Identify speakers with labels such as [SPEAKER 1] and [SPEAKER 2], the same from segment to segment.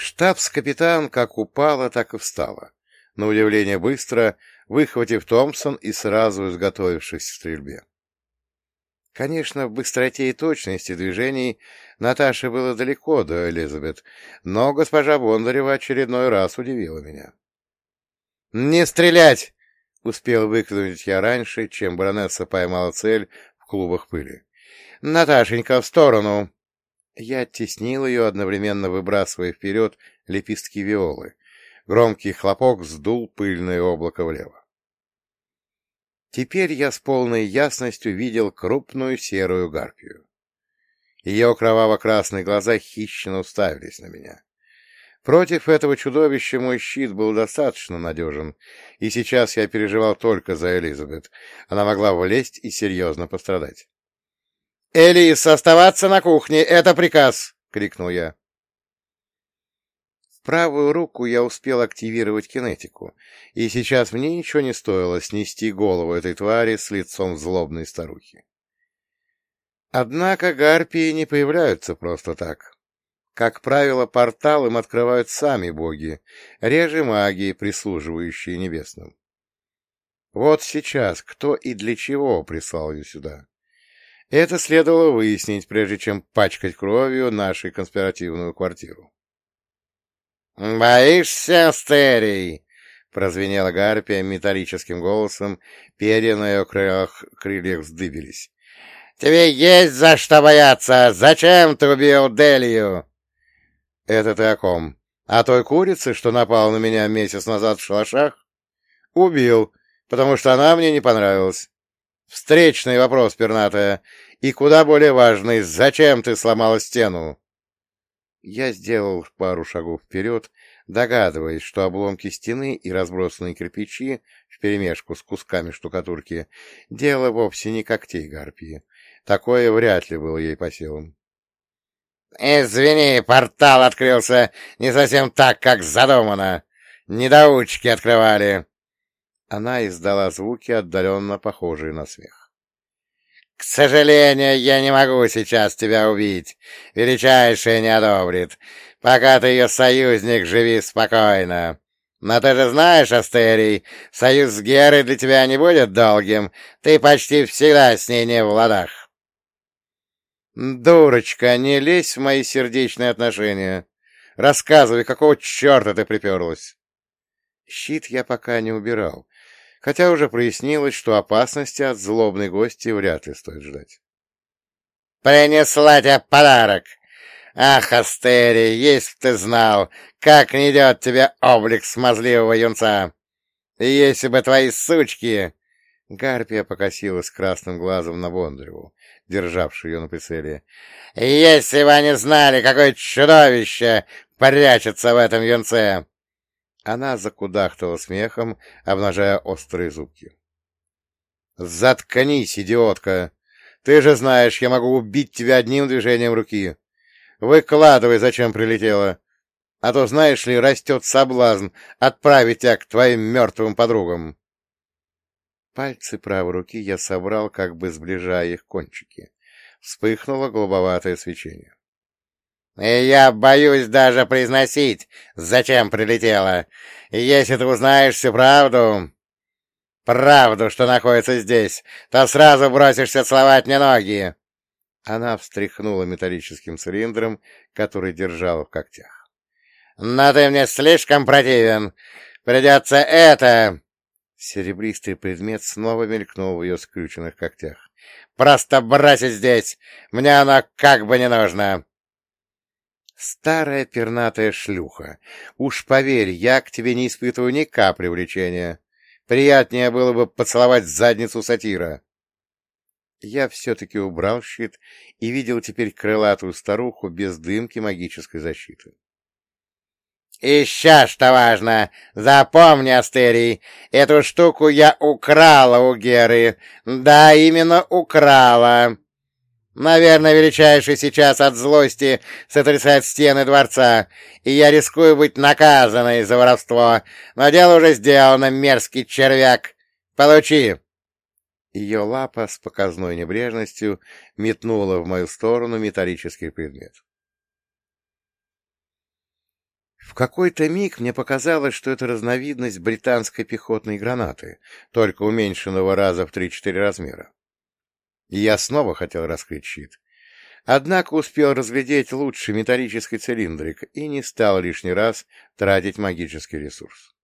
[SPEAKER 1] Штабс-капитан как упала, так и встала, на удивление быстро, выхватив Томпсон и сразу изготовившись к стрельбе. Конечно, в быстроте и точности движений Наташе было далеко до Элизабет, но госпожа Бондарева очередной раз удивила меня. «Не стрелять!» — успел выкрикнуть я раньше, чем баронесса поймала цель в клубах пыли. «Наташенька, в сторону!» Я оттеснил ее, одновременно выбрасывая вперед лепестки виолы. Громкий хлопок сдул пыльное облако влево. Теперь я с полной ясностью видел крупную серую гарпию. Ее кроваво-красные глаза хищно уставились на меня. Против этого чудовища мой щит был достаточно надежен, и сейчас я переживал только за Элизабет. Она могла влезть и серьезно пострадать. — Элис, оставаться на кухне! Это приказ! — крикнул я. В правую руку я успел активировать кинетику, и сейчас мне ничего не стоило снести голову этой твари с лицом злобной старухи. Однако гарпии не появляются просто так. Как правило, портал им открывают сами боги, реже маги, прислуживающие небесным. Вот сейчас кто и для чего прислал ее сюда? Это следовало выяснить, прежде чем пачкать кровью нашу конспиративную квартиру. «Боишься, Астерий?» — прозвенела гарпия металлическим голосом, перья на ее крыльях, крыльях вздыбились. «Тебе есть за что бояться! Зачем ты убил Делию?» «Это ты о ком? О той курице, что напала на меня месяц назад в шалашах?» «Убил, потому что она мне не понравилась. Встречный вопрос, пернатая, и куда более важный, зачем ты сломала стену?» Я сделал пару шагов вперед, догадываясь, что обломки стены и разбросанные кирпичи вперемешку с кусками штукатурки — дело вовсе не когтей гарпии. Такое вряд ли было ей по силам. «Извини, портал открылся не совсем так, как задумано. Недоучки открывали». Она издала звуки, отдаленно похожие на смех. «К сожалению, я не могу сейчас тебя убить. Величайшая не одобрит. Пока ты ее союзник, живи спокойно. Но ты же знаешь, Астерий, союз с Герой для тебя не будет долгим. Ты почти всегда с ней не в ладах. «Дурочка, не лезь в мои сердечные отношения. Рассказывай, какого черта ты приперлась?» Щит я пока не убирал, хотя уже прояснилось, что опасности от злобной гости вряд ли стоит ждать. «Принесла тебе подарок! Ах, Астерий, если б ты знал, как не идет тебе облик смазливого юнца! Если бы твои сучки...» Гарпия покосилась красным глазом на Бондареву, державшую ее на прицеле. «Если бы они знали, какое чудовище прячется в этом юнце!» Она закудахтала смехом, обнажая острые зубки. «Заткнись, идиотка! Ты же знаешь, я могу убить тебя одним движением руки. Выкладывай, зачем прилетела. А то, знаешь ли, растет соблазн отправить тебя к твоим мертвым подругам». Пальцы правой руки я собрал, как бы сближая их кончики. Вспыхнуло голубоватое свечение. «И я боюсь даже произносить, зачем прилетела. Если ты узнаешь всю правду, правду, что находится здесь, то сразу бросишься целовать мне ноги!» Она встряхнула металлическим цилиндром, который держала в когтях. «Но ты мне слишком противен. Придется это...» Серебристый предмет снова мелькнул в ее скрюченных когтях. «Просто бросить здесь! Мне оно как бы не нужно!» «Старая пернатая шлюха! Уж поверь, я к тебе не испытываю ни капли влечения. Приятнее было бы поцеловать задницу сатира!» Я все-таки убрал щит и видел теперь крылатую старуху без дымки магической защиты. «Еще что важно! Запомни, Астерий, эту штуку я украла у Геры. Да, именно украла!» Наверное, величайший сейчас от злости сотрясает стены дворца, и я рискую быть наказанной за воровство, но дело уже сделано, мерзкий червяк. Получи!» Ее лапа с показной небрежностью метнула в мою сторону металлический предмет. В какой-то миг мне показалось, что это разновидность британской пехотной гранаты, только уменьшенного раза в 3-4 размера. Я снова хотел раскрыть щит. Однако успел разглядеть лучший металлический цилиндрик и не стал лишний раз тратить магический ресурс.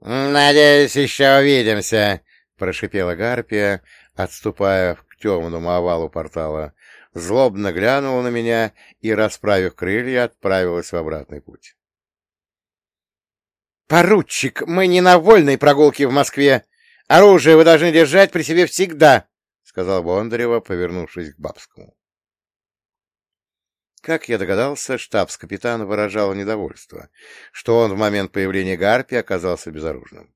[SPEAKER 2] «Надеюсь, еще увидимся», — прошипела Гарпия,
[SPEAKER 1] отступая к темному овалу портала, злобно глянула на меня и, расправив крылья, отправилась в обратный путь.
[SPEAKER 2] «Поручик, мы не на вольной прогулке в Москве. Оружие вы должны держать при себе всегда», — сказал Бондарева, повернувшись к Бабскому.
[SPEAKER 1] Как я догадался, штабс-капитан выражал недовольство, что он в момент появления Гарпи оказался безоружным.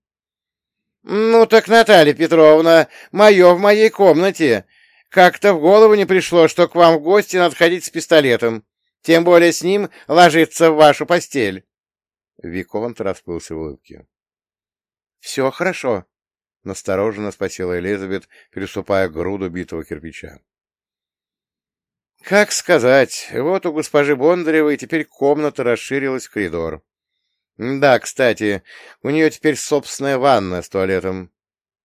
[SPEAKER 2] — Ну так, Наталья Петровна, мое в моей комнате. Как-то в голову не пришло, что к вам в гости надо ходить с пистолетом, тем более с ним ложиться в вашу постель.
[SPEAKER 1] Виконт расплылся в улыбке.
[SPEAKER 2] — Все хорошо, —
[SPEAKER 1] настороженно спросила Элизабет, переступая груду битого кирпича. — Как сказать, вот у госпожи Бондаревой теперь комната расширилась в коридор. Да, кстати, у нее теперь собственная ванна с туалетом.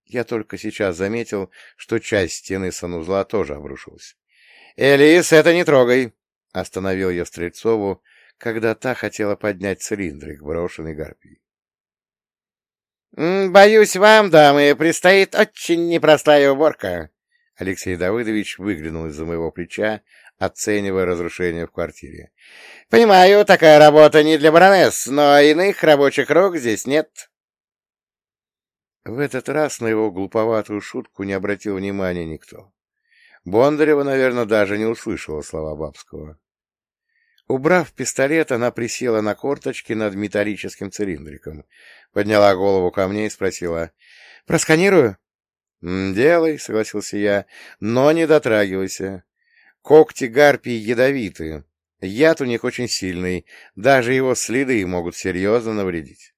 [SPEAKER 1] Я только сейчас заметил, что часть стены санузла тоже обрушилась. — Элис, это не трогай! — остановил я Стрельцову, когда та хотела поднять цилиндрик, брошенный гарпией.
[SPEAKER 2] — Боюсь, вам, дамы, предстоит очень непростая уборка.
[SPEAKER 1] Алексей Давыдович выглянул из-за моего плеча, оценивая разрушение в квартире.
[SPEAKER 2] — Понимаю, такая работа не для баронесс, но иных рабочих рук здесь нет.
[SPEAKER 1] В этот раз на его глуповатую шутку не обратил внимания никто. Бондарева, наверное, даже не услышала слова Бабского. Убрав пистолет, она присела на корточки над металлическим цилиндриком, подняла голову ко мне и спросила. — Просканирую? — Делай, — согласился я, — но не дотрагивайся. Когти гарпии ядовиты, яд у них очень сильный, даже его следы могут серьезно навредить.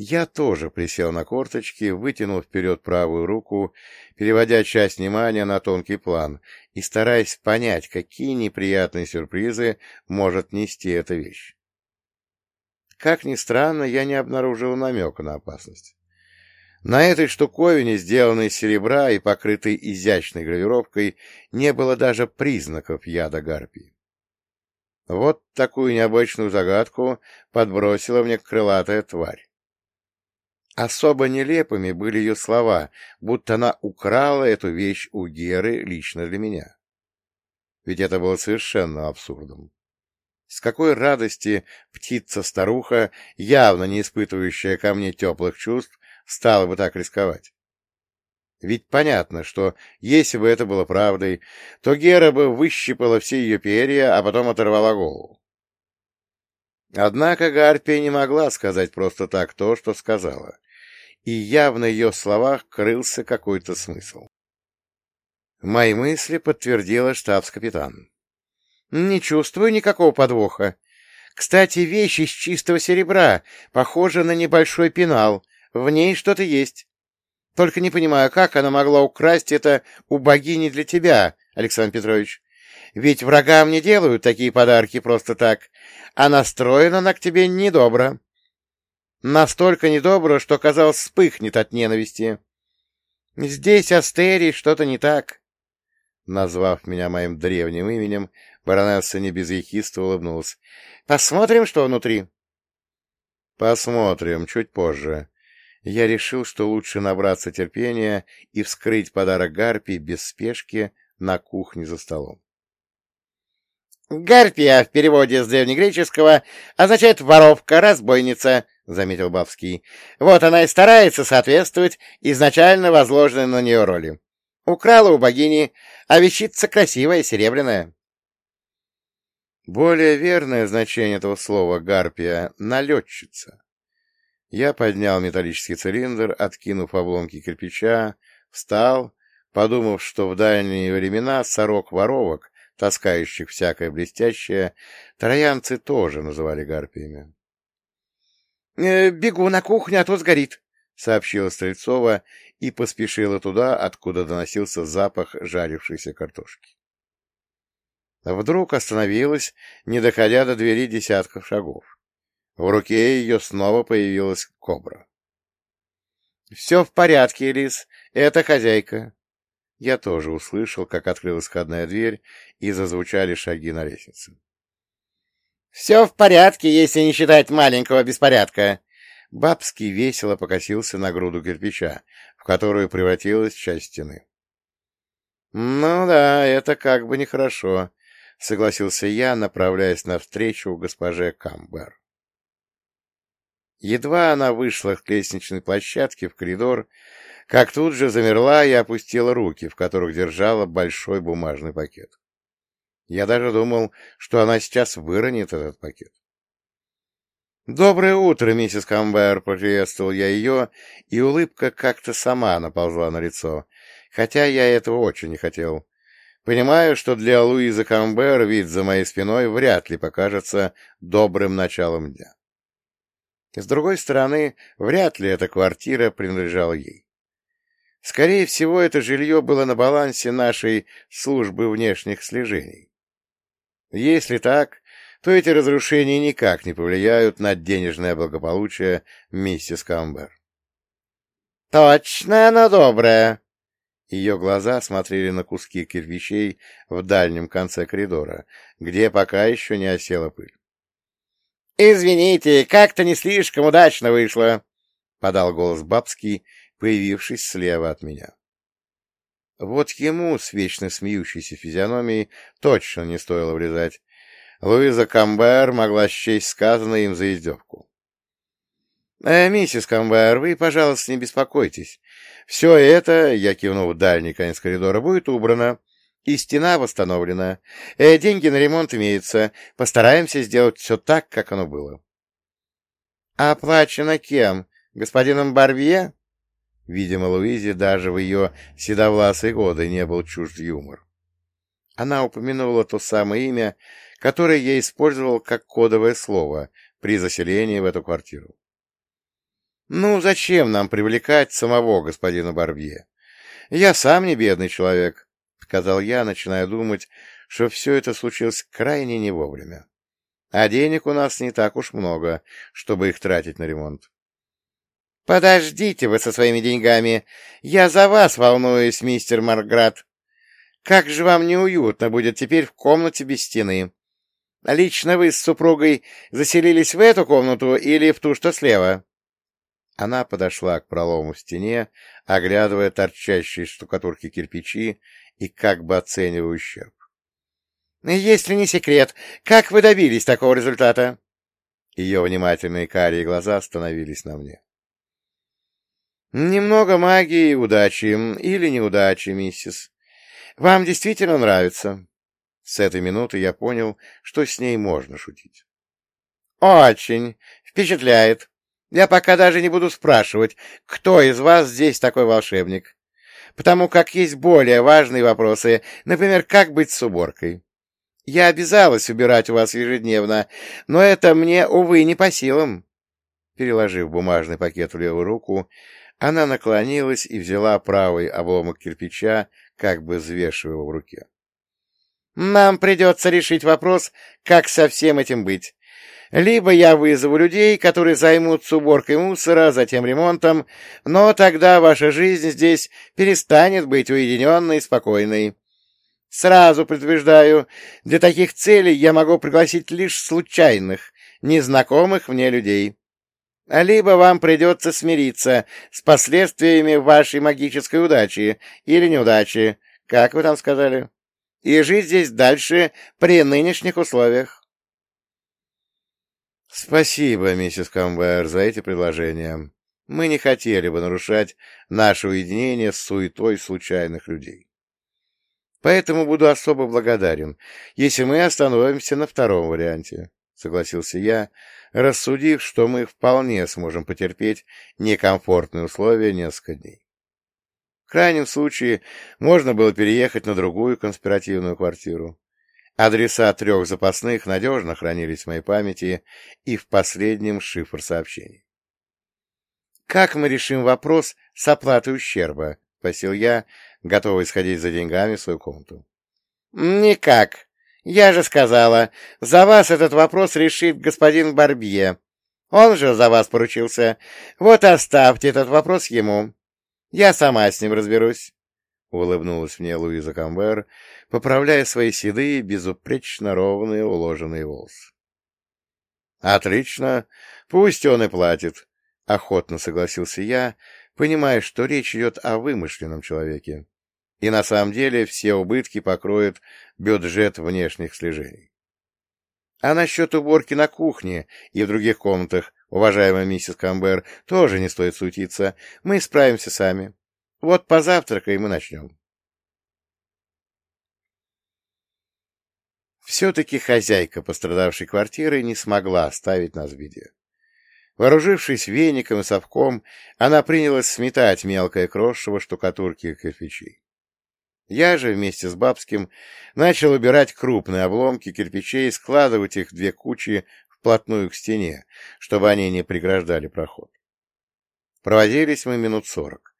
[SPEAKER 1] Я тоже присел на корточки, вытянул вперед правую руку, переводя часть внимания на тонкий план и стараясь понять, какие неприятные сюрпризы может нести эта вещь. Как ни странно, я не обнаружил намека на опасность. На этой штуковине, сделанной из серебра и покрытой изящной гравировкой, не было даже признаков яда гарпии. Вот такую необычную загадку подбросила мне крылатая тварь. Особо нелепыми были ее слова, будто она украла эту вещь у Геры лично для меня. Ведь это было совершенно абсурдом. С какой радости птица-старуха, явно не испытывающая ко мне теплых чувств, стала бы так рисковать? Ведь понятно, что если бы это было правдой, то Гера бы выщипала все ее перья, а потом оторвала голову. Однако Гарпия не могла сказать просто так то, что сказала и явно в ее словах крылся какой-то смысл. Мои мысли подтвердила штабс-капитан. «Не чувствую никакого подвоха. Кстати, вещь из чистого серебра, похожа на небольшой пенал. В ней что-то есть. Только не понимаю, как она могла украсть это у богини для тебя, Александр Петрович. Ведь врагам не делают такие подарки просто так, а настроена она к тебе недобро. Настолько недобро, что, казалось, вспыхнет от ненависти. Здесь, Астерий, что-то не так. Назвав меня моим древним именем, баронесса не без ехидства улыбнулась. Посмотрим, что внутри. Посмотрим, чуть позже. Я решил, что лучше набраться терпения и вскрыть подарок Гарпии без спешки на кухне за столом.
[SPEAKER 2] «Гарпия» в переводе с древнегреческого означает «воровка», «разбойница», — заметил Бабский. — Вот она и старается соответствовать изначально возложенной на нее роли. Украла у богини, а вещица красивая, серебряная.
[SPEAKER 1] Более верное значение этого слова «гарпия» — налетчица. Я поднял металлический цилиндр, откинув обломки кирпича, встал, подумав, что в дальние времена сорок-воровок, таскающих всякое блестящее, троянцы тоже называли гарпиями.
[SPEAKER 2] Э, бегу на кухню, а то сгорит, — сообщила Стрельцова и поспешила туда, откуда доносился запах жарившейся картошки. Вдруг остановилась, не доходя до двери десятков шагов. В руке ее снова появилась кобра. — Все в порядке, Элис, это хозяйка. Я тоже услышал, как открылась входная дверь, и зазвучали шаги на лестнице. — Все в порядке, если не считать маленького беспорядка. Бабский весело покосился на груду кирпича, в которую превратилась часть стены. — Ну да, это как бы нехорошо, — согласился я, направляясь навстречу госпоже Камбер. Едва она вышла к лестничной площадке в коридор, как тут же замерла и опустила руки, в которых держала большой бумажный пакет. Я даже думал, что она сейчас выронит этот пакет. «Доброе утро, миссис Камбер!» — приветствовал я ее, и улыбка как-то сама наползла на лицо, хотя я этого очень не хотел. Понимаю, что для Луизы Камбер вид за моей спиной вряд ли покажется добрым началом дня. С другой стороны, вряд ли эта квартира принадлежала ей. Скорее всего, это жилье было на балансе нашей службы внешних слежений. Если так, то эти разрушения никак не повлияют на денежное благополучие миссис Камбер. — Точно она добрая! Ее глаза смотрели на куски кирпичей в дальнем конце коридора, где пока еще не осела пыль. «Извините, как-то не слишком удачно вышло», — подал голос Бабский, появившись слева от меня. Вот ему с вечно смеющейся физиономией точно не стоило влезать. Луиза Камбер могла счесть сказанное им за издевку. «Э, «Миссис Камбер, вы, пожалуйста, не беспокойтесь. Все это, — я кивнул в дальний конец коридора, — будет убрано и стена восстановлена. Э, деньги на ремонт имеются. Постараемся сделать все так, как оно было. — Оплачено кем? Господином Барбье? Видимо, Луизе даже в ее седовласые годы не был чужд юмор. Она упомянула то самое имя, которое я использовал как кодовое слово при заселении в эту квартиру. «Ну, зачем нам привлекать самого господина Барбье? Я сам не бедный человек, сказал я, начиная думать, что все это случилось крайне не вовремя. А денег у нас не так уж много, чтобы их тратить на ремонт. — Подождите вы со своими деньгами. Я за вас волнуюсь, мистер Марград. Как же вам неуютно будет теперь в комнате без стены. Лично вы с супругой заселились в эту комнату или в ту, что слева? Она подошла к пролому в стене, оглядывая торчащие штукатурки кирпичи и как бы оценивая ущерб. «Если не секрет, как вы добились такого результата?» Ее внимательные карие глаза остановились на мне. «Немного магии и удачи, или неудачи, миссис. Вам действительно нравится?» С этой минуты я понял, что с ней можно шутить. «Очень. Впечатляет. Я пока даже не буду спрашивать, кто из вас здесь такой волшебник потому как есть более важные вопросы, например, как быть с уборкой. Я обязалась убирать у вас ежедневно, но это мне, увы, не по силам. Переложив бумажный пакет в левую руку, она наклонилась и взяла правый обломок кирпича, как бы взвешивая его в руке. «Нам придется решить вопрос, как со всем этим быть. Либо я вызову людей, которые займутся уборкой мусора, затем ремонтом, но тогда ваша жизнь здесь перестанет быть уединенной и спокойной. Сразу предупреждаю, для таких целей я могу пригласить лишь случайных, незнакомых мне людей. Либо вам придется смириться с последствиями вашей магической удачи или неудачи, как вы там сказали, и жить здесь дальше при нынешних условиях. Спасибо, миссис Камбер, за эти предложения. Мы не хотели бы нарушать наше уединение с суетой случайных людей. Поэтому буду особо благодарен, если мы остановимся на втором варианте, — согласился я, рассудив, что мы вполне сможем потерпеть некомфортные условия несколько дней. В крайнем случае можно было переехать на другую конспиративную квартиру. Адреса трех запасных надежно хранились в моей памяти и в последнем шифр сообщений. «Как мы решим вопрос с оплатой ущерба?» — спросил я, готовый сходить за деньгами в свою комнату. «Никак. Я же сказала, за вас этот вопрос решит господин Барбье. Он же за вас поручился. Вот оставьте этот вопрос ему. Я сама с ним разберусь. — улыбнулась мне Луиза Камбер, поправляя свои седые, безупречно ровные уложенные волосы. — Отлично. Пусть он и платит, — охотно согласился я, понимая, что речь идет о вымышленном человеке. И на самом деле все убытки покроет бюджет внешних слежений. А насчет уборки на кухне и в других комнатах, уважаемая миссис Камбер, тоже не стоит суетиться. Мы справимся сами. Вот позавтракаем и начнем. Все-таки хозяйка пострадавшей квартиры не смогла оставить нас в беде. Вооружившись веником и совком, она принялась сметать мелкое крошево штукатурки и кирпичей. Я же вместе с Бабским начал убирать крупные обломки кирпичей и складывать их в две кучи вплотную к стене, чтобы они не преграждали проход. Проводились мы минут сорок.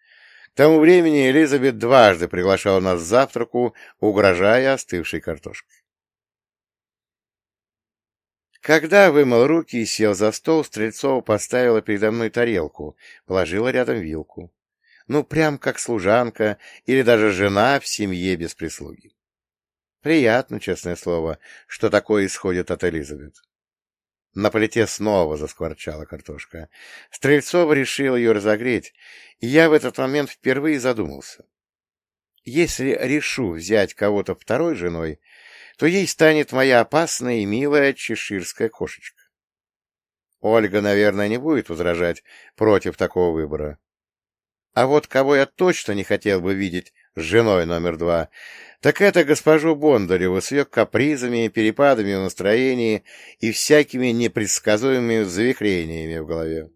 [SPEAKER 2] К тому времени Элизабет дважды приглашала нас к завтраку, угрожая остывшей картошкой. Когда вымыл руки и сел за стол, Стрельцова поставила передо мной тарелку, положила рядом вилку. Ну, прям как служанка или даже жена в семье без прислуги. Приятно, честное слово, что такое исходит от Элизабет. На плите снова заскворчала картошка. Стрельцова решила ее разогреть, и я в этот момент впервые задумался. Если решу взять кого-то второй женой, то ей станет моя опасная и милая чеширская кошечка. Ольга, наверное, не будет возражать против такого выбора. А вот кого я точно не хотел бы видеть с женой номер два, так это госпожу Бондареву с ее капризами, перепадами в настроении и всякими непредсказуемыми завихрениями в голове.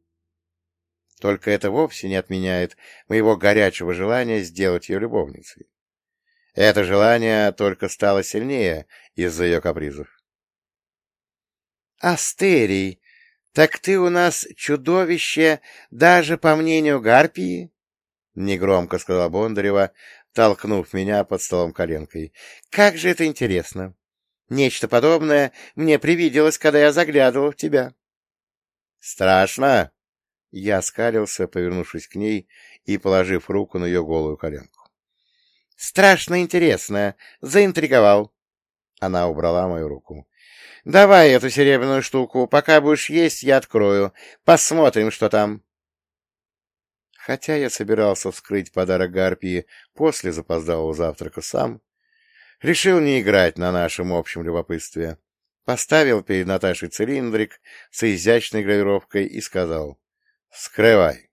[SPEAKER 2] Только это вовсе не отменяет моего горячего желания сделать ее любовницей. Это желание только стало сильнее из-за ее капризов. «Астерий, так ты у нас чудовище даже по мнению Гарпии?» — негромко сказала Бондарева, толкнув меня под столом коленкой. «Как же это интересно! Нечто подобное мне привиделось, когда я заглядывал в тебя». «Страшно?» Я скалился, повернувшись к ней и положив руку на ее голую коленку. Страшно интересно. Заинтриговал. Она убрала мою руку. Давай эту серебряную штуку. Пока будешь есть, я открою. Посмотрим, что там. Хотя я собирался вскрыть подарок Гарпии после запоздалого завтрака сам, решил не играть на нашем общем любопытстве. Поставил перед Наташей цилиндрик с изящной гравировкой и сказал «Вскрывай».